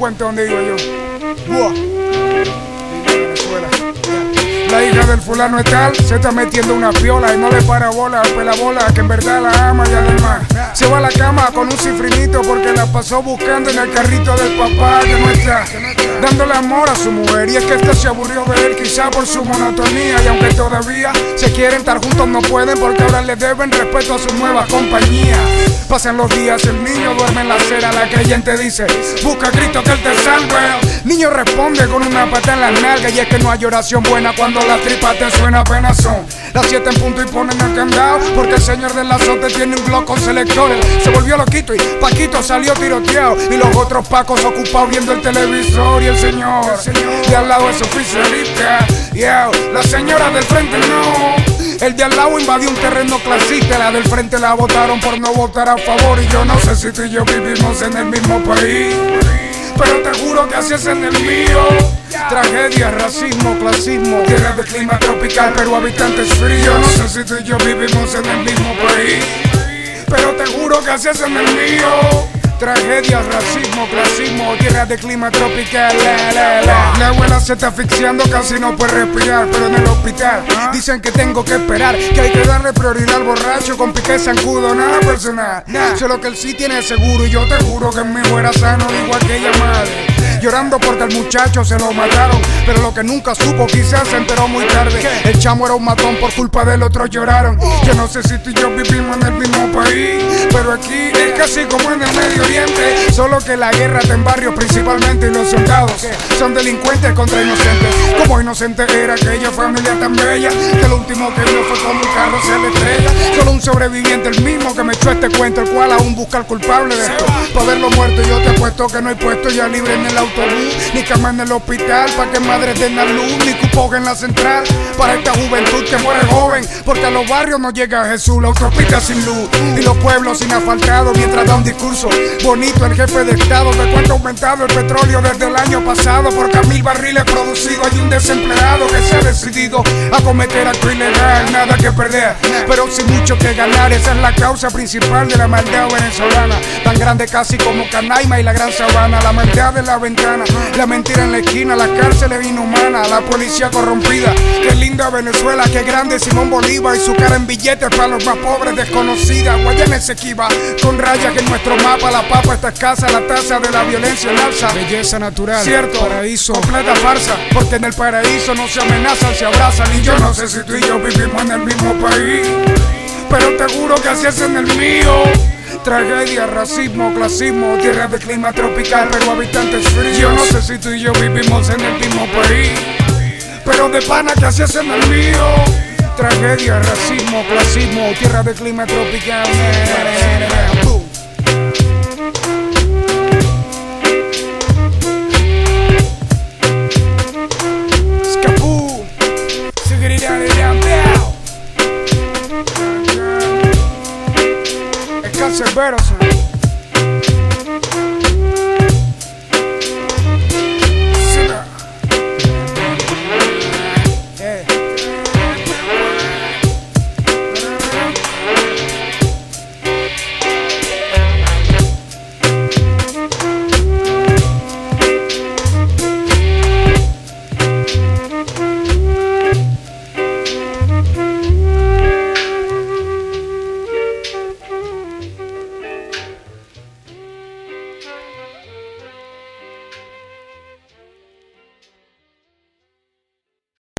puente donde yo. La hija del fulano es tal, se está metiendo una piola y no le para bola, pela bola, que en verdad la ama y además se va a la cama con un cifrinito porque la pasó buscando en el carrito del papá que no está dándole amor a su mujer y es que esta se aburrió de él quizá por su monotonía y aunque todavía se quieren estar juntos no pueden porque ahora le deben respeto a su nueva compañía. Pasan los días, el niño duerme en la acera, la creyente dice, busca a Cristo que él te salve. Niño responde con una pata en la nalga y es que no hay oración buena cuando la tripa te suena apenas son las siete en punto y ponen el candado porque el señor del azote tiene un glock con selectores. Se volvió loquito y Paquito salió tiroteado y los otros pacos ocupados viendo el televisor y el señor, de al lado es oficialista. Yeah, la señora del frente no. El de al lado invadió un terreno clasista, la del frente la votaron por no votar a favor y yo no sé si tú y yo vivimos en el mismo país, pero te juro que así es en el mío. Tragedia, racismo, clasismo, tierra de clima tropical, pero habitantes fríos. No sé si tú y yo vivimos en el mismo país, pero te juro que así es en el mío. Tragedias, racismo, clasismo, tierra de clima tropical. La, la, la. la abuela se está asfixiando, casi no puede respirar, pero en el hospital dicen que tengo que esperar, que hay que darle prioridad al borracho con pique zancudo, nada personal. Solo que él sí tiene seguro y yo te juro que en mi sano, igual que ella madre llorando porque al muchacho se lo mataron. Pero lo que nunca supo, quizás se enteró muy tarde. El chamo era un matón, por culpa del otro lloraron. Yo no sé si tú y yo vivimos en el mismo país, pero aquí es casi como en el Medio Oriente. Solo que la guerra está en barrios principalmente y los soldados son delincuentes contra inocentes. Como inocente era aquella familia tan bella que lo último que vio fue como un carro se le estrella. Solo un sobreviviente, el mismo que me echó este cuento, el cual aún busca al culpable de esto. Para verlo muerto, yo te apuesto que no hay puesto ya libre en el auto ni cama en el hospital para que madre tenga luz, ni cupo en la central para esta juventud que muere joven, porque a los barrios no llega Jesús, la autopista sin luz y los pueblos sin asfaltado mientras da un discurso bonito el jefe de estado de cuánto ha aumentado el petróleo desde el año pasado, a mil barriles producidos hay un desempleado que se ha decidido a cometer acto ilegal, nada que perder, pero sin mucho que ganar, esa es la causa principal de la maldad venezolana, tan grande casi como Canaima y la Gran Sabana, la maldad de la ventana la mentira en la esquina, la cárcel es inhumana, la policía corrompida. Qué linda Venezuela, qué grande Simón Bolívar y su cara en billetes para los más pobres desconocida. Guayana Esequiba, con rayas que en nuestro mapa la papa está escasa, la tasa de la violencia en alza. Belleza natural, cierto, paraíso, completa farsa, porque en el paraíso no se amenazan, se abrazan. Y yo no sé si tú y yo vivimos en el mismo país, pero te juro que así es en el mío. Tragedia, racismo, clasismo, tierra de clima tropical, pero habitantes fríos. Yo no sé si tú y yo vivimos en el mismo país, pero de pana que así es en el mío. Tragedia, racismo, clasismo, tierra de clima tropical. Cancerberos.